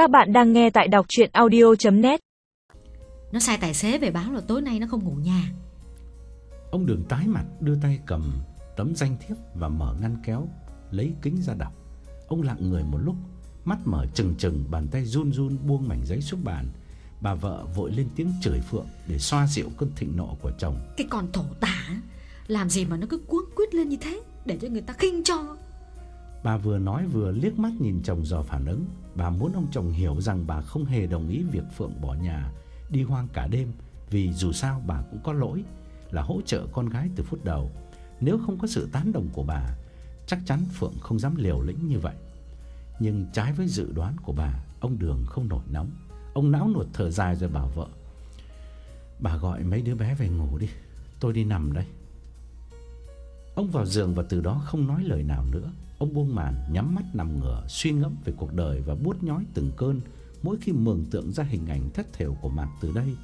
Các bạn đang nghe tại đọc chuyện audio.net Nó sai tài xế về báo là tối nay nó không ngủ nhà Ông Đường tái mặt đưa tay cầm tấm danh thiếp và mở ngăn kéo, lấy kính ra đọc. Ông lặng người một lúc, mắt mở trừng trừng, bàn tay run run buông mảnh giấy xuống bàn. Bà vợ vội lên tiếng chửi Phượng để xoa dịu cơn thịnh nộ của chồng. Cái con thổ tả Làm gì mà nó cứ cuống quýt lên như thế Để cho người ta khinh cho Bà vừa nói vừa liếc mắt nhìn chồng dò phản ứng. Bà muốn ông chồng hiểu rằng bà không hề đồng ý việc Phượng bỏ nhà đi hoang cả đêm vì dù sao bà cũng có lỗi là hỗ trợ con gái từ phút đầu. Nếu không có sự tán đồng của bà, chắc chắn Phượng không dám liều lĩnh như vậy. Nhưng trái với dự đoán của bà, ông Đường không nổi nóng. Ông não nuột thở dài rồi bảo vợ: "Bà gọi mấy đứa bé về ngủ đi, tôi đi nằm đây." Ông vào giường và từ đó không nói lời nào nữa. Ông buông màn, nhắm mắt nằm ngửa, suy ngẫm về cuộc đời và buốt nhói từng cơn mỗi khi mường tượng ra hình ảnh thất thểu của Mạc từ đây.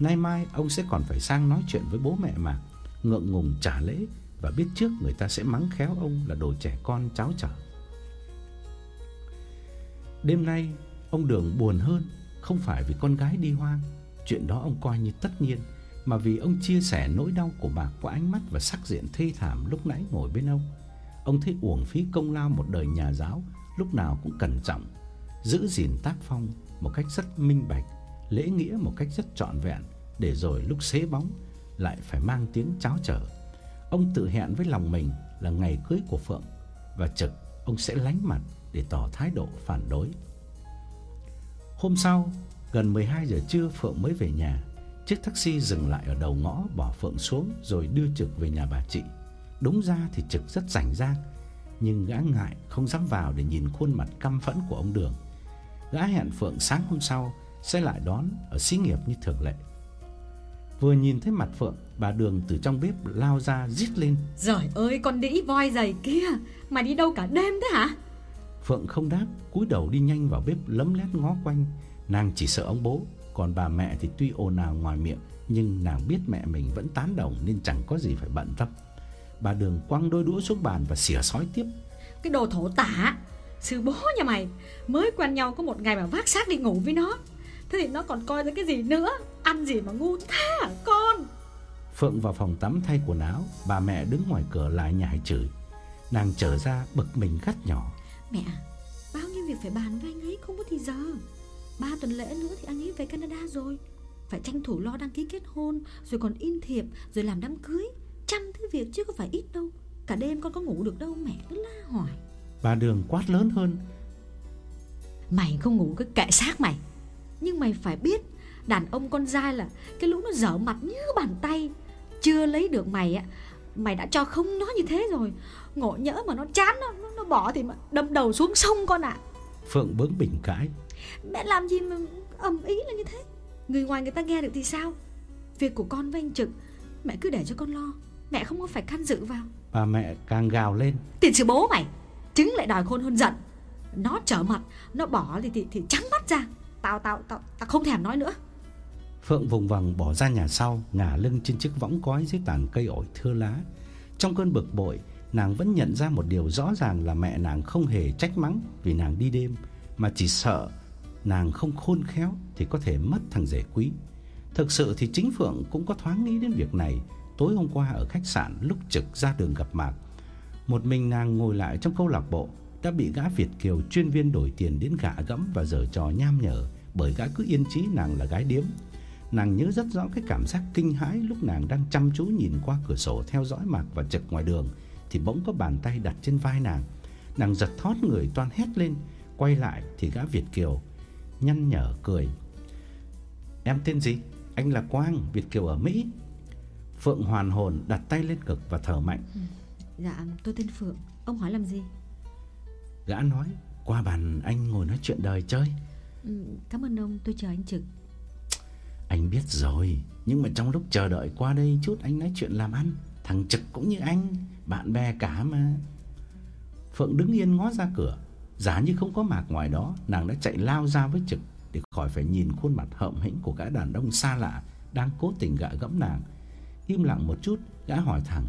Nay mai ông sẽ còn phải sang nói chuyện với bố mẹ Mạc, ngượng ngùng trả lễ và biết trước người ta sẽ mắng khéo ông là đồ trẻ con cháu trở. Đêm nay ông Đường buồn hơn, không phải vì con gái đi hoang, chuyện đó ông coi như tất nhiên, mà vì ông chia sẻ nỗi đau của Mạc qua ánh mắt và sắc diện thê thảm lúc nãy ngồi bên ông. Ông thấy uổng phí công lao một đời nhà giáo, lúc nào cũng cẩn trọng, giữ gìn tác phong một cách rất minh bạch, lễ nghĩa một cách rất trọn vẹn, để rồi lúc xế bóng lại phải mang tiếng cháo trở. Ông tự hẹn với lòng mình là ngày cưới của Phượng và trực ông sẽ lánh mặt để tỏ thái độ phản đối. Hôm sau, gần 12 giờ trưa Phượng mới về nhà. Chiếc taxi dừng lại ở đầu ngõ bỏ Phượng xuống rồi đưa Trực về nhà bà chị. Đúng ra thì Trực rất rảnh rang, nhưng gã ngại không dám vào để nhìn khuôn mặt căm phẫn của ông Đường. Gã hẹn Phượng sáng hôm sau sẽ lại đón ở xí nghiệp như thường lệ. Vừa nhìn thấy mặt Phượng, bà Đường từ trong bếp lao ra rít lên. Giời ơi con đĩ voi dày kia Mày đi đâu cả đêm thế hả Phượng không đáp, cúi đầu đi nhanh vào bếp lấm lét ngó quanh. Nàng chỉ sợ ông bố, còn bà mẹ thì tuy ồn ào ngoài miệng, nhưng nàng biết mẹ mình vẫn tán đồng nên chẳng có gì phải bận tâm. Bà Đường quăng đôi đũa xuống bàn và xỉa sói tiếp. Cái đồ thổ tả Sư bố nhà mày. Mới quen nhau có một ngày mà vác xác đi ngủ với nó. Thế thì nó còn coi ra cái gì nữa? Ăn gì mà ngu thế hả con? Phượng vào phòng tắm thay quần áo, bà mẹ đứng ngoài cửa lại nhảy chửi. Nàng trở ra bực mình gắt nhỏ. Mẹ Bao nhiêu việc phải bàn với anh ấy không có thì giờ. Ba tuần lễ nữa thì anh ấy về Canada rồi. Phải tranh thủ lo đăng ký kết hôn Rồi còn in thiệp Rồi làm đám cưới Trăm thứ việc chứ có phải ít đâu. Cả đêm con có ngủ được đâu mẹ cứ la hỏi Bà Đường quát lớn hơn. Mày không ngủ cái kệ xác mày. Nhưng mày phải biết Đàn ông con trai là Cái lũ nó dở mặt như bàn tay. Chưa lấy được mày á Mày đã cho không nó như thế rồi. Ngộ nhỡ mà nó chán nó, nó, nó bỏ thì mà đâm đầu xuống sông con ạ. Phượng bướng bỉnh cãi. Mẹ làm gì mà ầm ý là như thế? Người ngoài người ta nghe được thì sao? Việc của con với anh Trực Mẹ cứ để cho con lo Mẹ không có phải can dự vào Bà mẹ càng gào lên. Tiền sư bố mày Trứng lại đòi khôn hơn giận Nó trở mặt Nó bỏ thì, thì, thì trắng mắt ra Tao tao tao tao không thèm nói nữa Phượng vùng vằng bỏ ra nhà sau, ngả lưng trên chiếc võng cói dưới tàn cây ổi thưa lá. Trong cơn bực bội, nàng vẫn nhận ra một điều rõ ràng là mẹ nàng không hề trách mắng vì nàng đi đêm, mà chỉ sợ nàng không khôn khéo thì có thể mất thằng rể quý. Thực sự thì chính Phượng cũng có thoáng nghĩ đến việc này tối hôm qua ở khách sạn lúc trực ra đường gặp Mạc. Một mình nàng ngồi lại trong câu lạc bộ đã bị gã Việt kiều chuyên viên đổi tiền đến gạ gẫm và giở trò nham nhở bởi gã cứ yên chí nàng là gái điếm. Nàng nhớ rất rõ cái cảm giác kinh hãi lúc nàng đang chăm chú nhìn qua cửa sổ theo dõi Mạc và Trực ngoài đường thì bỗng có bàn tay đặt trên vai nàng. Nàng giật thót người toan hét lên, quay lại thì gã Việt kiều nhăn nhở cười. Em tên gì? Anh là Quang, Việt kiều ở Mỹ. Phượng hoàn hồn đặt tay lên ngực và thở mạnh. Dạ tôi tên Phượng Ông hỏi làm gì Gã nói, qua bàn anh ngồi nói chuyện đời chơi. ừ, Cảm ơn ông tôi chờ anh Trực Anh biết rồi, nhưng mà trong lúc chờ đợi qua đây chút anh nói chuyện làm ăn, thằng Trực cũng như anh, bạn bè cả mà. Phượng đứng yên ngó ra cửa, giả như không có Mạc ngoài đó, nàng đã chạy lao ra với Trực để khỏi phải nhìn khuôn mặt hậm hĩnh của gã đàn ông xa lạ đang cố tình gạ gẫm nàng. Im lặng một chút, gã hỏi thẳng: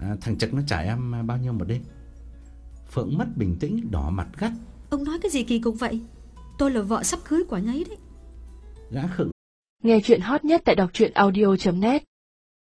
à, "Thằng Trực nó trả em bao nhiêu một đêm?" Phượng mất bình tĩnh, đỏ mặt gắt. Ông nói cái gì kỳ cục vậy Tôi là vợ sắp cưới của anh ấy đấy Gã khựng Nghe chuyện hot nhất tại đọc truyện audio.net